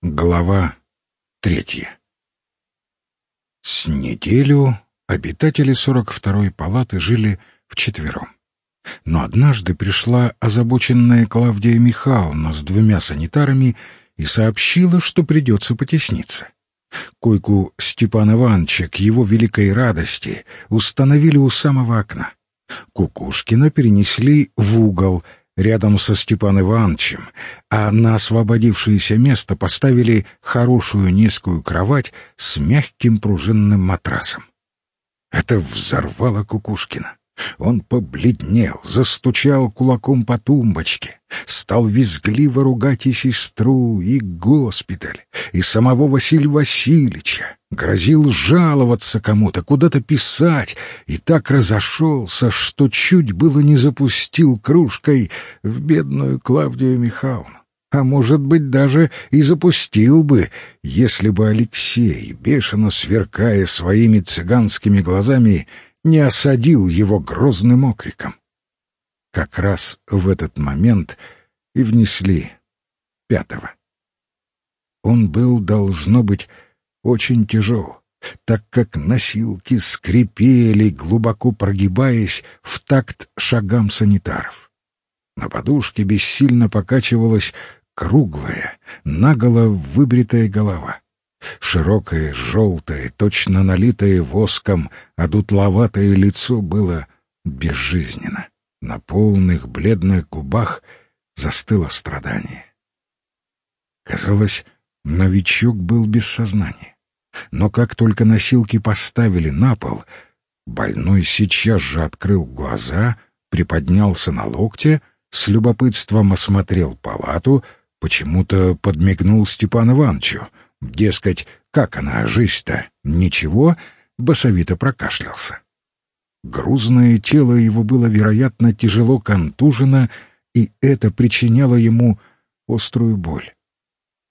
Глава третья С неделю обитатели 42-й палаты жили вчетвером. Но однажды пришла озабоченная Клавдия Михайловна с двумя санитарами и сообщила, что придется потесниться. Койку Степана Ивановича к его великой радости установили у самого окна. Кукушкина перенесли в угол — рядом со Степан Ивановичем, а на освободившееся место поставили хорошую низкую кровать с мягким пружинным матрасом. Это взорвало Кукушкина. Он побледнел, застучал кулаком по тумбочке, стал визгливо ругать и сестру, и госпиталь, и самого Василия Васильевича, грозил жаловаться кому-то, куда-то писать, и так разошелся, что чуть было не запустил кружкой в бедную Клавдию Михайловну. А может быть, даже и запустил бы, если бы Алексей, бешено сверкая своими цыганскими глазами, не осадил его грозным окриком. Как раз в этот момент и внесли пятого. Он был, должно быть, очень тяжел, так как носилки скрипели, глубоко прогибаясь в такт шагам санитаров. На подушке бессильно покачивалась круглая, наголо выбритая голова. Широкое, желтое, точно налитое воском, одутловатое лицо было безжизненно. На полных бледных губах застыло страдание. Казалось, новичок был без сознания. Но как только носилки поставили на пол, больной сейчас же открыл глаза, приподнялся на локте, с любопытством осмотрел палату, почему-то подмигнул Степан Ивановичу — Дескать, как она, жизнь-то? Ничего, басовито прокашлялся. Грузное тело его было, вероятно, тяжело контужено, и это причиняло ему острую боль.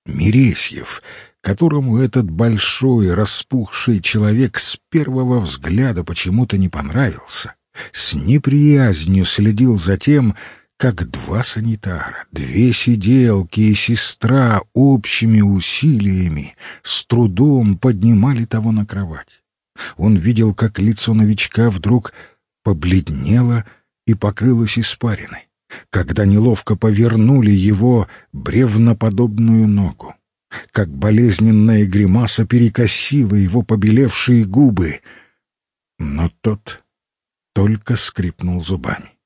Мересьев, которому этот большой распухший человек с первого взгляда почему-то не понравился, с неприязнью следил за тем, как два санитара, две сиделки и сестра общими усилиями с трудом поднимали того на кровать. Он видел, как лицо новичка вдруг побледнело и покрылось испариной, когда неловко повернули его бревноподобную ногу, как болезненная гримаса перекосила его побелевшие губы. Но тот только скрипнул зубами.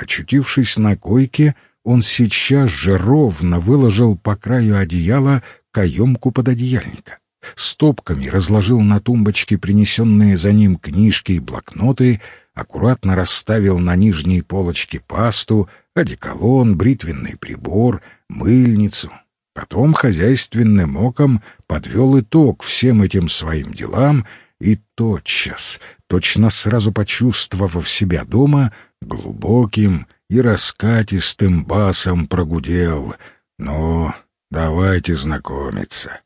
Очутившись на койке, он сейчас же ровно выложил по краю одеяла каемку под одеяльника. Стопками разложил на тумбочке принесенные за ним книжки и блокноты, аккуратно расставил на нижней полочке пасту, одеколон, бритвенный прибор, мыльницу. Потом хозяйственным оком подвел итог всем этим своим делам и тотчас, точно сразу почувствовав себя дома, глубоким и раскатистым басом прогудел. «Ну, давайте знакомиться.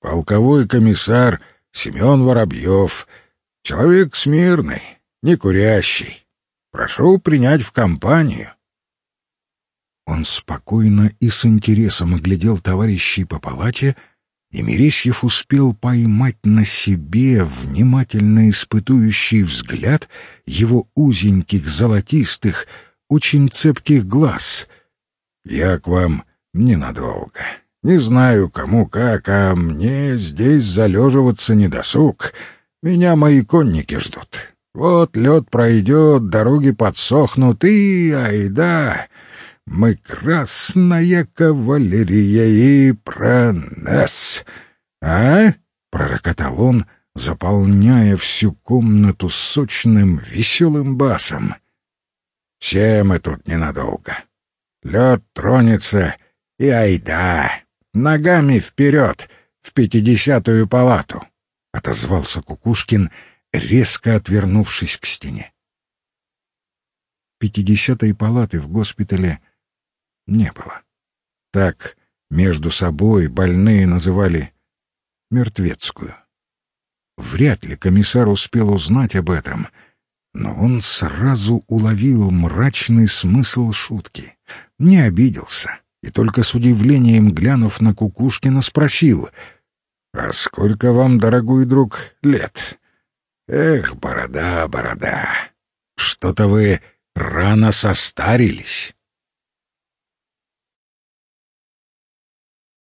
Полковой комиссар Семен Воробьев, человек смирный, не курящий. Прошу принять в компанию». Он спокойно и с интересом оглядел товарищей по палате, и Мересьев успел поймать на себе внимательно испытующий взгляд его узеньких, золотистых, очень цепких глаз. «Я к вам ненадолго. Не знаю, кому как, а мне здесь залеживаться не досуг. Меня мои конники ждут. Вот лед пройдет, дороги подсохнут, и айда!» Мы красная кавалерия и пронес. А? пророкотал он, заполняя всю комнату сочным, веселым басом. Все мы тут ненадолго. Лед тронется, и айда, ногами вперед, в пятидесятую палату, — отозвался Кукушкин, резко отвернувшись к стене. Пятидесятой палаты в госпитале — не было. Так между собой больные называли мертвецкую. Вряд ли комиссар успел узнать об этом, но он сразу уловил мрачный смысл шутки, не обиделся и только с удивлением, глянув на Кукушкина, спросил, «А сколько вам, дорогой друг, лет?» «Эх, борода, борода, что-то вы рано состарились».